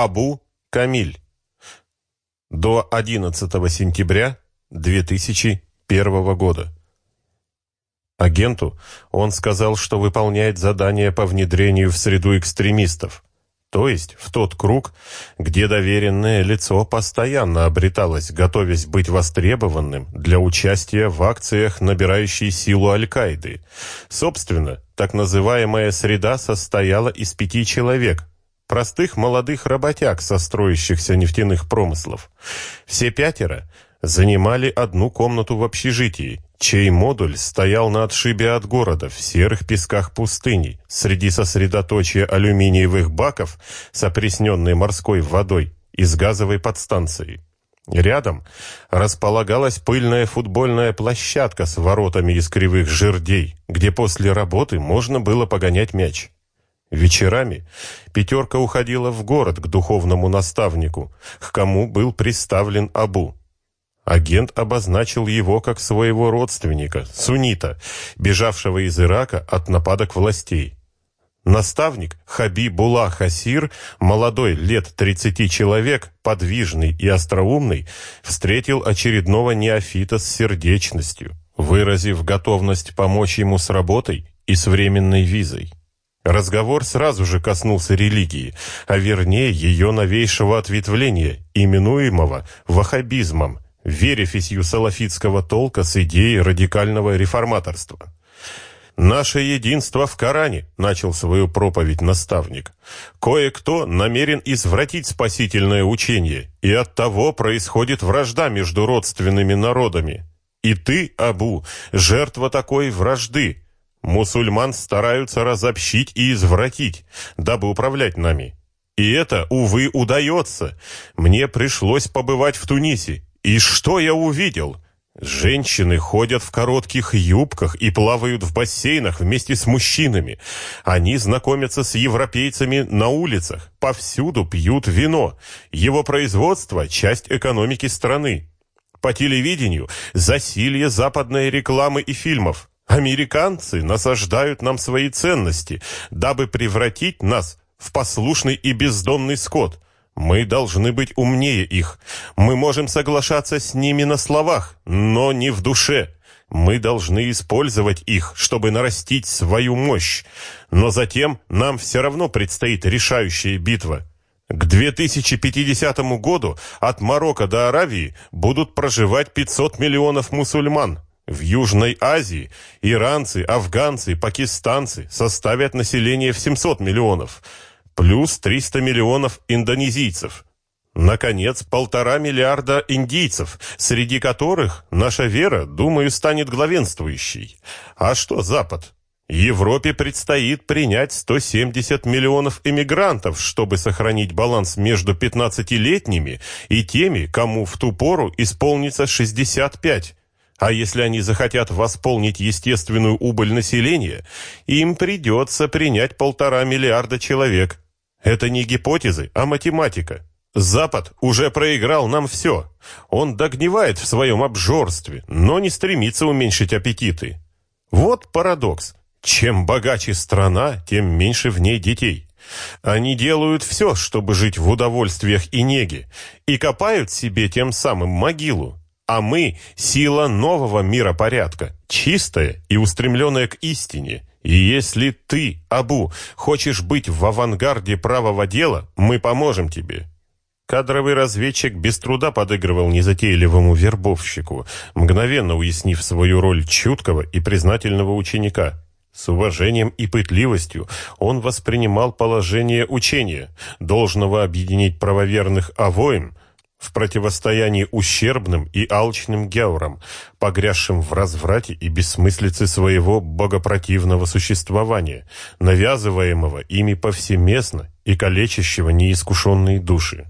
Абу Камиль. До 11 сентября 2001 года. Агенту он сказал, что выполняет задание по внедрению в среду экстремистов, то есть в тот круг, где доверенное лицо постоянно обреталось, готовясь быть востребованным для участия в акциях, набирающей силу Аль-Каиды. Собственно, так называемая среда состояла из пяти человек, простых молодых работяг со строящихся нефтяных промыслов. Все пятеро занимали одну комнату в общежитии, чей модуль стоял на отшибе от города в серых песках пустыни, среди сосредоточия алюминиевых баков с опресненной морской водой из газовой подстанции. Рядом располагалась пыльная футбольная площадка с воротами из кривых жердей, где после работы можно было погонять мяч. Вечерами пятерка уходила в город к духовному наставнику, к кому был представлен Абу. Агент обозначил его как своего родственника, суннита, бежавшего из Ирака от нападок властей. Наставник Хабибулlah Хасир, молодой, лет 30 человек, подвижный и остроумный, встретил очередного неофита с сердечностью, выразив готовность помочь ему с работой и с временной визой. Разговор сразу же коснулся религии, а вернее ее новейшего ответвления, именуемого ваххабизмом – верефисью салафитского толка с идеей радикального реформаторства. «Наше единство в Коране», — начал свою проповедь наставник. «Кое-кто намерен извратить спасительное учение, и от того происходит вражда между родственными народами. И ты, Абу, жертва такой вражды. Мусульман стараются разобщить и извратить, дабы управлять нами. И это, увы, удается. Мне пришлось побывать в Тунисе, и что я увидел? Женщины ходят в коротких юбках и плавают в бассейнах вместе с мужчинами. Они знакомятся с европейцами на улицах, повсюду пьют вино. Его производство – часть экономики страны. По телевидению – засилье западной рекламы и фильмов. Американцы насаждают нам свои ценности, дабы превратить нас в послушный и бездомный скот – мы должны быть умнее их. Мы можем соглашаться с ними на словах, но не в душе. Мы должны использовать их, чтобы нарастить свою мощь. Но затем нам все равно предстоит решающая битва. К 2050 году от Марокко до Аравии будут проживать 500 миллионов мусульман. В Южной Азии иранцы, афганцы, пакистанцы составят население в 700 миллионов – плюс 300 миллионов индонезийцев. Наконец, полтора миллиарда индийцев, среди которых наша вера, думаю, станет главенствующей. А что Запад? Европе предстоит принять 170 миллионов иммигрантов, чтобы сохранить баланс между 15-летними и теми, кому в ту пору исполнится 65. А если они захотят восполнить естественную убыль населения, им придется принять полтора миллиарда человек. Это не гипотезы, а математика. Запад уже проиграл нам все. Он догнивает в своем обжорстве, но не стремится уменьшить аппетиты. Вот парадокс. Чем богаче страна, тем меньше в ней детей. Они делают все, чтобы жить в удовольствиях и неге, и копают себе тем самым могилу. А мы – сила нового миропорядка, чистая и устремленная к истине, и если ты, Абу, хочешь быть в авангарде правого дела, мы поможем тебе». Кадровый разведчик без труда подыгрывал незатейливому вербовщику, мгновенно уяснив свою роль чуткого и признательного ученика. С уважением и пытливостью он воспринимал положение учения, должного объединить правоверных авоем – в противостоянии ущербным и алчным геурам, погрязшим в разврате и бессмыслице своего богопротивного существования, навязываемого ими повсеместно и калечащего неискушенные души.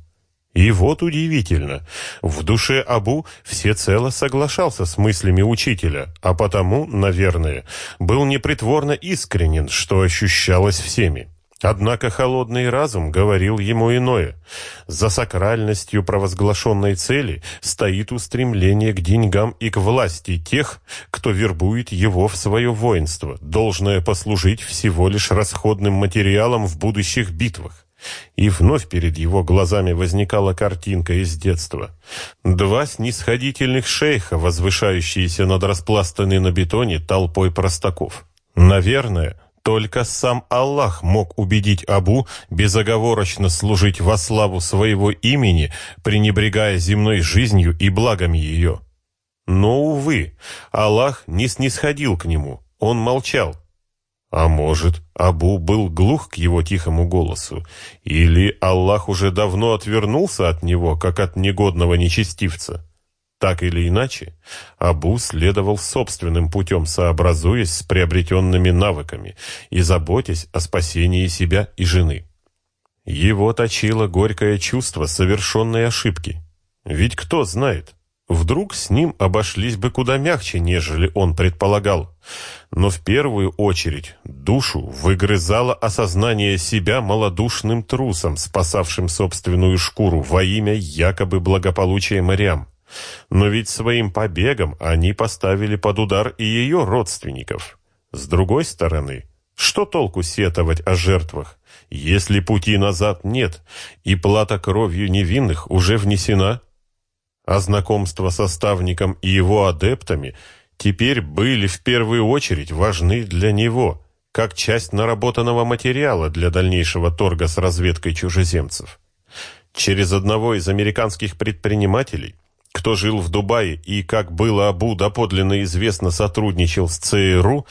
И вот удивительно, в душе Абу всецело соглашался с мыслями учителя, а потому, наверное, был непритворно искренен, что ощущалось всеми. Однако холодный разум говорил ему иное. За сакральностью провозглашенной цели стоит устремление к деньгам и к власти тех, кто вербует его в свое воинство, должное послужить всего лишь расходным материалом в будущих битвах. И вновь перед его глазами возникала картинка из детства. Два снисходительных шейха, возвышающиеся над распластанной на бетоне толпой простаков. Наверное, только сам Аллах мог убедить Абу безоговорочно служить во славу своего имени, пренебрегая земной жизнью и благами ее. Но, увы, Аллах не снисходил к нему, он молчал. А может, Абу был глух к его тихому голосу, или Аллах уже давно отвернулся от него, как от негодного нечестивца? Так или иначе, Абу следовал собственным путем, сообразуясь с приобретенными навыками и заботясь о спасении себя и жены. Его точило горькое чувство совершенной ошибки. Ведь кто знает, вдруг с ним обошлись бы куда мягче, нежели он предполагал. Но в первую очередь душу выгрызало осознание себя малодушным трусом, спасавшим собственную шкуру во имя якобы благополучия Мариам. Но ведь своим побегом они поставили под удар и ее родственников. С другой стороны, что толку сетовать о жертвах, если пути назад нет, и плата кровью невинных уже внесена? А знакомство со ставником и его адептами теперь были в первую очередь важны для него, как часть наработанного материала для дальнейшего торга с разведкой чужеземцев. Через одного из американских предпринимателей – кто жил в Дубае и, как было Абу доподлинно известно, сотрудничал с ЦРУ,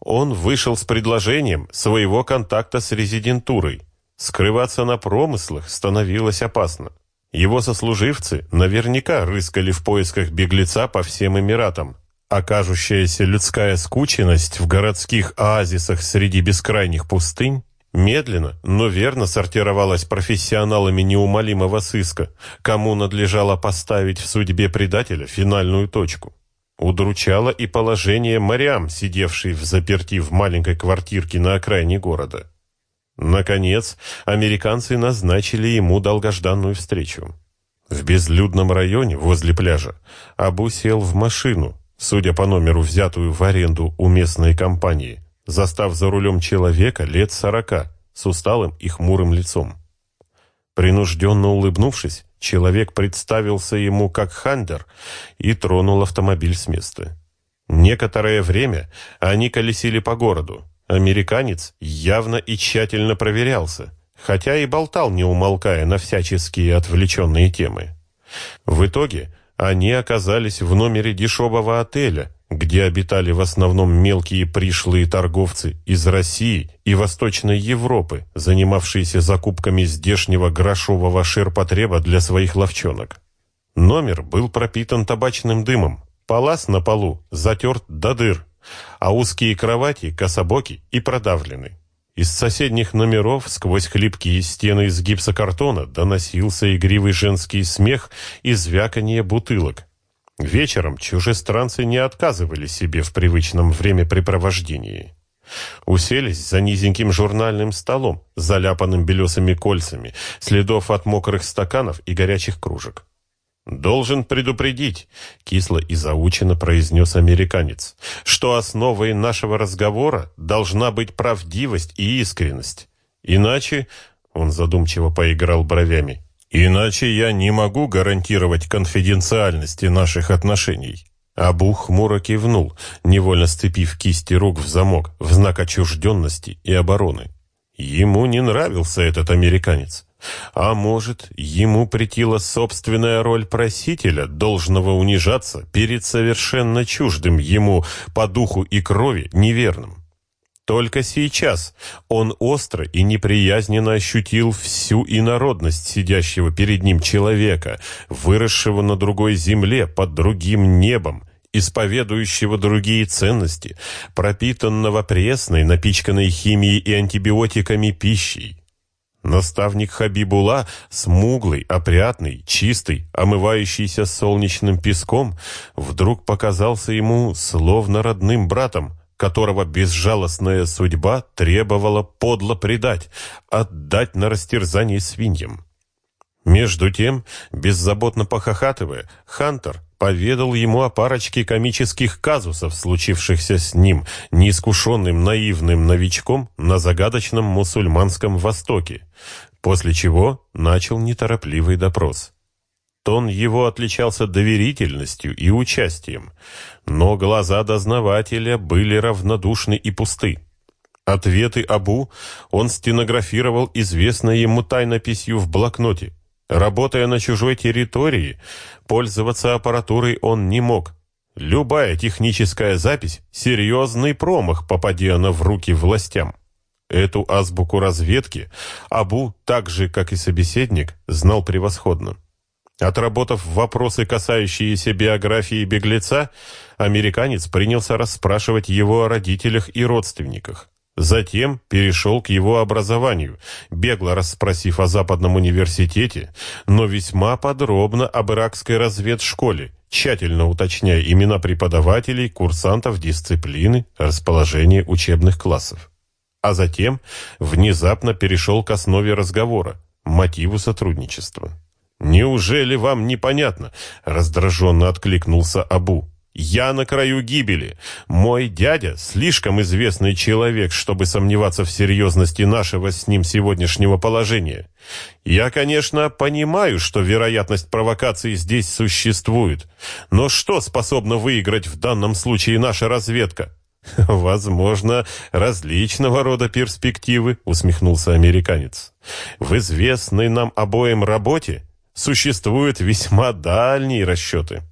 он вышел с предложением своего контакта с резидентурой. Скрываться на промыслах становилось опасно. Его сослуживцы наверняка рыскали в поисках беглеца по всем Эмиратам. Окажущаяся людская скученность в городских оазисах среди бескрайних пустынь Медленно, но верно сортировалась профессионалами неумолимого сыска, кому надлежало поставить в судьбе предателя финальную точку. Удручало и положение Мариам, сидевшей в заперти в маленькой квартирке на окраине города. Наконец, американцы назначили ему долгожданную встречу. В безлюдном районе возле пляжа Абу сел в машину, судя по номеру, взятую в аренду у местной компании – застав за рулем человека лет сорока с усталым и хмурым лицом. Принужденно улыбнувшись, человек представился ему как Хандер и тронул автомобиль с места. Некоторое время они колесили по городу. Американец явно и тщательно проверялся, хотя и болтал, не умолкая на всяческие отвлеченные темы. В итоге они оказались в номере дешевого отеля, где обитали в основном мелкие пришлые торговцы из России и Восточной Европы, занимавшиеся закупками здешнего грошового ширпотреба для своих ловчонок. Номер был пропитан табачным дымом, палас на полу затерт до дыр, а узкие кровати кособоки и продавлены. Из соседних номеров сквозь хлипкие стены из гипсокартона доносился игривый женский смех и звяканье бутылок, Вечером чужестранцы не отказывали себе в привычном времяпрепровождении. Уселись за низеньким журнальным столом, заляпанным белесыми кольцами, следов от мокрых стаканов и горячих кружек. «Должен предупредить», — кисло и заучено произнес американец, «что основой нашего разговора должна быть правдивость и искренность. Иначе...» — он задумчиво поиграл бровями. Иначе я не могу гарантировать конфиденциальности наших отношений. Абу хмуро кивнул, невольно сцепив кисти рук в замок в знак отчужденности и обороны. Ему не нравился этот американец. А может, ему претила собственная роль просителя, должного унижаться перед совершенно чуждым ему по духу и крови неверным. Только сейчас он остро и неприязненно ощутил всю инородность сидящего перед ним человека, выросшего на другой земле, под другим небом, исповедующего другие ценности, пропитанного пресной, напичканной химией и антибиотиками пищей. Наставник Хабибула, смуглый, опрятный, чистый, омывающийся солнечным песком, вдруг показался ему словно родным братом, которого безжалостная судьба требовала подло предать, отдать на растерзание свиньям. Между тем, беззаботно похохатывая, Хантер поведал ему о парочке комических казусов, случившихся с ним, неискушенным наивным новичком на загадочном мусульманском Востоке. после чего начал неторопливый допрос. Тон его отличался доверительностью и участием, но глаза дознавателя были равнодушны и пусты. Ответы Абу он стенографировал известной ему тайнописью в блокноте. Работая на чужой территории, пользоваться аппаратурой он не мог. Любая техническая запись — серьезный промах, попади она в руки властям. Эту азбуку разведки Абу, так же, как и собеседник, знал превосходно. Отработав вопросы, касающиеся биографии беглеца, американец принялся расспрашивать его о родителях и родственниках. Затем перешел к его образованию, бегло расспросив о Западном университете, но весьма подробно об иракской разведшколе, тщательно уточняя имена преподавателей, курсантов, дисциплины, расположение учебных классов. А затем внезапно перешел к основе разговора, мотиву сотрудничества. «Неужели вам непонятно?» — раздраженно откликнулся Абу. «Я на краю гибели. Мой дядя — слишком известный человек, чтобы сомневаться в серьезности нашего с ним сегодняшнего положения. Я, конечно, понимаю, что вероятность провокации здесь существует. Но что способна выиграть в данном случае наша разведка?» «Возможно, различного рода перспективы», — усмехнулся американец. «В известной нам обоим работе существуют весьма дальние расчеты».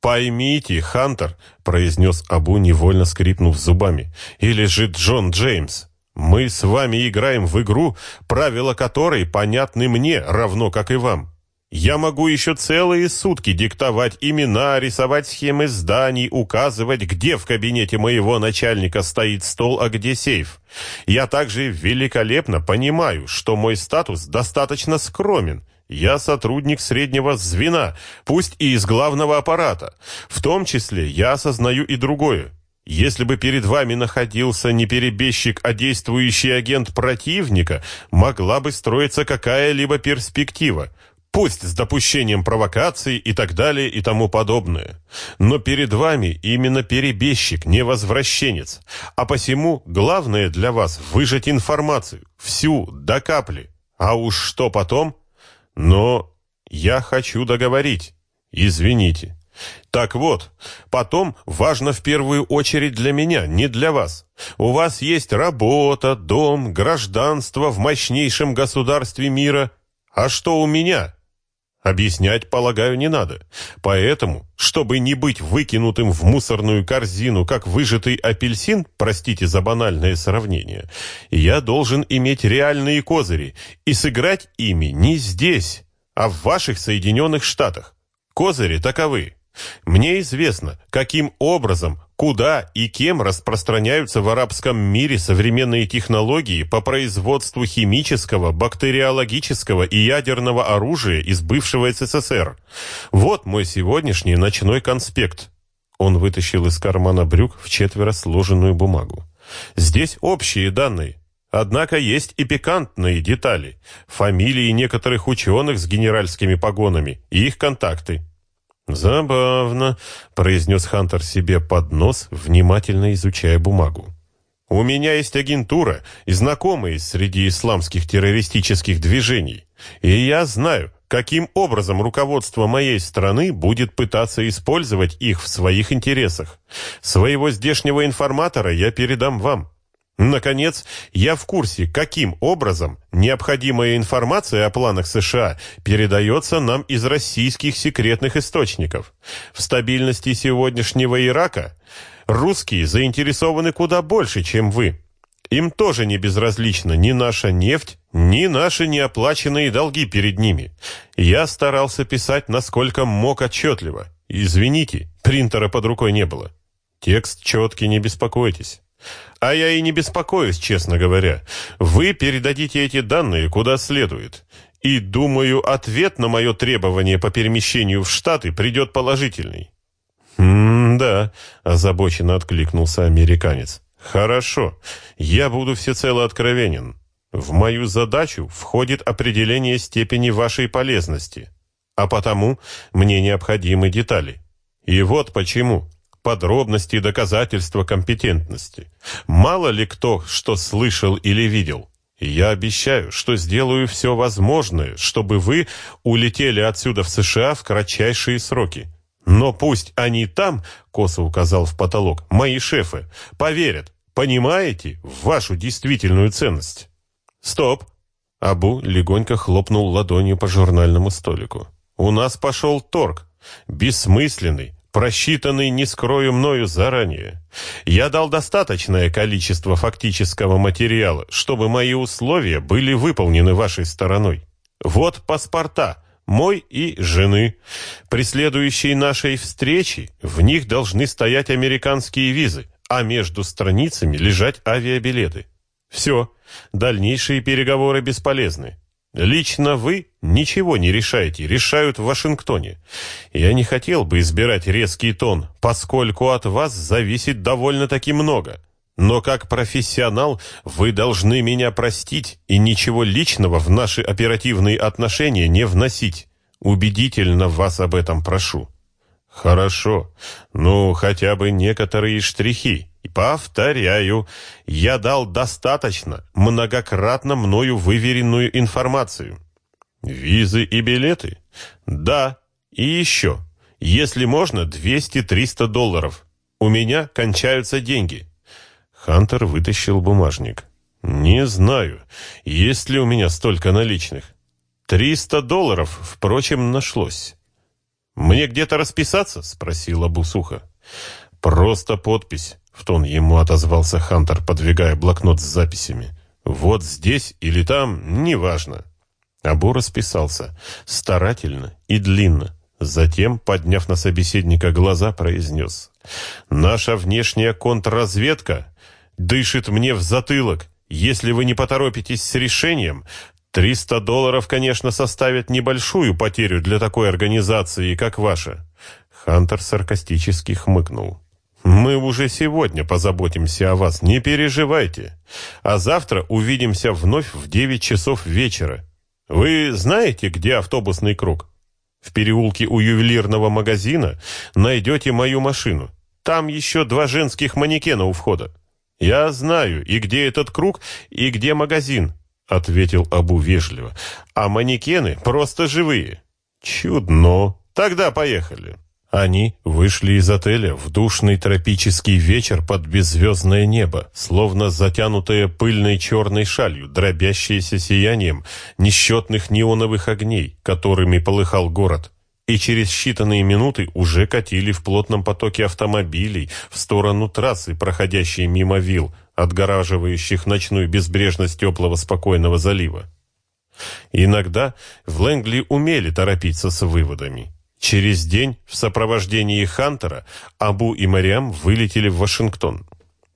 «Поймите, Хантер», — произнес Абу, невольно скрипнув зубами, — «или же Джон Джеймс, мы с вами играем в игру, правила которой понятны мне, равно как и вам. Я могу еще целые сутки диктовать имена, рисовать схемы зданий, указывать, где в кабинете моего начальника стоит стол, а где сейф. Я также великолепно понимаю, что мой статус достаточно скромен, я сотрудник среднего звена, пусть и из главного аппарата. В том числе я осознаю и другое. Если бы перед вами находился не перебежчик, а действующий агент противника, могла бы строиться какая-либо перспектива. Пусть с допущением провокаций и так далее и тому подобное. Но перед вами именно перебежчик, не возвращенец. А посему главное для вас выжать информацию. Всю, до капли. А уж что потом – но я хочу договорить. Извините. Так вот, потом важно в первую очередь для меня, не для вас. У вас есть работа, дом, гражданство в мощнейшем государстве мира. А что у меня? Объяснять, полагаю, не надо. Поэтому, чтобы не быть выкинутым в мусорную корзину, как выжатый апельсин, простите за банальное сравнение, я должен иметь реальные козыри и сыграть ими не здесь, а в ваших Соединенных Штатах. Козыри таковы. Мне известно, каким образом, куда и кем распространяются в арабском мире современные технологии по производству химического, бактериологического и ядерного оружия из бывшего СССР. Вот мой сегодняшний ночной конспект. Он вытащил из кармана брюк в четверо сложенную бумагу. Здесь общие данные. Однако есть и пикантные детали. Фамилии некоторых ученых с генеральскими погонами и их контакты. «Забавно», — произнес Хантер себе под нос, внимательно изучая бумагу. «У меня есть агентура и знакомые среди исламских террористических движений, и я знаю, каким образом руководство моей страны будет пытаться использовать их в своих интересах. Своего здешнего информатора я передам вам». Наконец, я в курсе, каким образом необходимая информация о планах США передается нам из российских секретных источников. В стабильности сегодняшнего Ирака русские заинтересованы куда больше, чем вы. Им тоже не безразлична ни наша нефть, ни наши неоплаченные долги перед ними. Я старался писать, насколько мог отчетливо. Извините, принтера под рукой не было. Текст четкий, не беспокойтесь. А я и не беспокоюсь, честно говоря. Вы передадите эти данные куда следует. И, думаю, ответ на мое требование по перемещению в Штаты придет положительный. «М-да», — озабоченно откликнулся американец. «Хорошо, я буду всецело откровенен. В мою задачу входит определение степени вашей полезности, а потому мне необходимы детали. И вот почему подробности и доказательства компетентности. Мало ли кто что слышал или видел. Я обещаю, что сделаю все возможное, чтобы вы улетели отсюда в США в кратчайшие сроки. Но пусть они там, косо указал в потолок, мои шефы, поверят, понимаете, в вашу действительную ценность. Стоп. Абу легонько хлопнул ладонью по журнальному столику. У нас пошел торг, бессмысленный, просчитанный, не скрою мною заранее. Я дал достаточное количество фактического материала, чтобы мои условия были выполнены вашей стороной. Вот паспорта, мой и жены. При следующей нашей встрече в них должны стоять американские визы, а между страницами лежать авиабилеты. Все, дальнейшие переговоры бесполезны. Лично вы ничего не решаете, решают в Вашингтоне. Я не хотел бы избирать резкий тон, поскольку от вас зависит довольно-таки много. Но как профессионал вы должны меня простить и ничего личного в наши оперативные отношения не вносить. Убедительно вас об этом прошу. Хорошо. Ну, хотя бы некоторые штрихи. Повторяю, я дал достаточно, многократно мною выверенную информацию. Визы и билеты? Да. И еще. Если можно, 200-300 долларов. У меня кончаются деньги. Хантер вытащил бумажник. Не знаю, есть ли у меня столько наличных. 300 долларов, впрочем, нашлось. «Мне где-то расписаться?» — спросил Абу сухо. «Просто подпись. В тон ему отозвался Хантер, подвигая блокнот с записями. «Вот здесь или там, неважно». Абу расписался, старательно и длинно. Затем, подняв на собеседника глаза, произнес. «Наша внешняя контрразведка дышит мне в затылок. Если вы не поторопитесь с решением, 300 долларов, конечно, составит небольшую потерю для такой организации, как ваша». Хантер саркастически хмыкнул. Мы уже сегодня позаботимся о вас, не переживайте. А завтра увидимся вновь в 9 часов вечера. Вы знаете, где автобусный круг? В переулке у ювелирного магазина найдете мою машину. Там еще два женских манекена у входа. Я знаю, и где этот круг, и где магазин, ответил Абу вежливо. А манекены просто живые. Чудно. Тогда поехали. Они вышли из отеля в душный тропический вечер под беззвездное небо, словно затянутое пыльной черной шалью, дробящееся сиянием несчетных неоновых огней, которыми полыхал город. И через считанные минуты уже катили в плотном потоке автомобилей в сторону трассы, проходящей мимо вил, отгораживающих ночную безбрежность теплого спокойного залива. Иногда в Лэнгли умели торопиться с выводами. Через день в сопровождении Хантера Абу и Мариам вылетели в Вашингтон.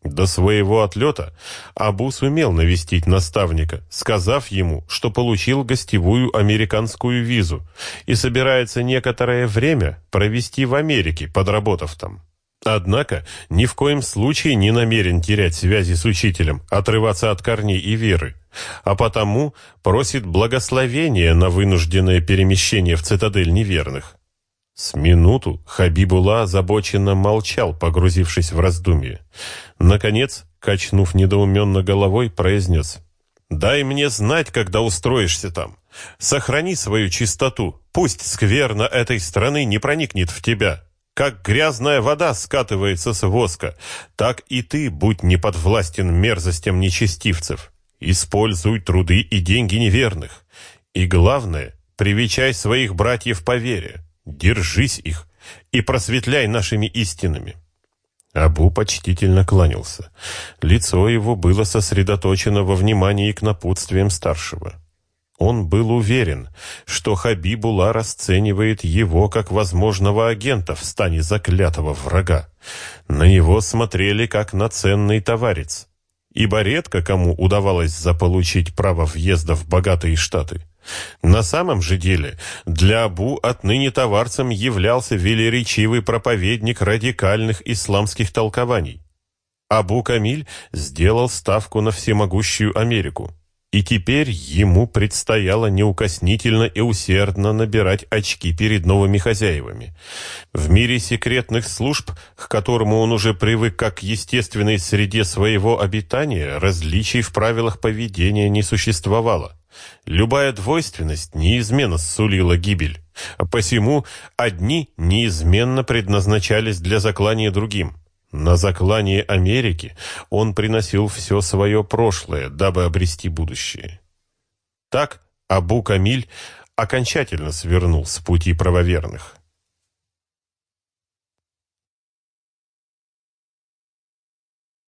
До своего отлета Абу сумел навестить наставника, сказав ему, что получил гостевую американскую визу и собирается некоторое время провести в Америке, подработав там. Однако ни в коем случае не намерен терять связи с учителем, отрываться от корней и веры, а потому просит благословения на вынужденное перемещение в цитадель неверных. С минуту Хабибула озабоченно молчал, погрузившись в раздумье. Наконец, качнув недоуменно головой, произнес. «Дай мне знать, когда устроишься там. Сохрани свою чистоту. Пусть скверно этой страны не проникнет в тебя. Как грязная вода скатывается с воска, так и ты будь не подвластен мерзостям нечестивцев. Используй труды и деньги неверных. И главное, привечай своих братьев по вере». Держись их и просветляй нашими истинами. Абу почтительно кланялся. Лицо его было сосредоточено во внимании к напутствиям старшего. Он был уверен, что Хабибула расценивает его как возможного агента в стане заклятого врага. На него смотрели как на ценный товарец, ибо редко кому удавалось заполучить право въезда в богатые штаты. На самом же деле, для Абу отныне товарцем являлся велеречивый проповедник радикальных исламских толкований. Абу Камиль сделал ставку на всемогущую Америку. И теперь ему предстояло неукоснительно и усердно набирать очки перед новыми хозяевами. В мире секретных служб, к которому он уже привык как к естественной среде своего обитания, различий в правилах поведения не существовало. Любая двойственность неизменно сулила гибель, а посему одни неизменно предназначались для заклания другим. На заклание Америки он приносил все свое прошлое, дабы обрести будущее. Так Абу Камиль окончательно свернул с пути правоверных.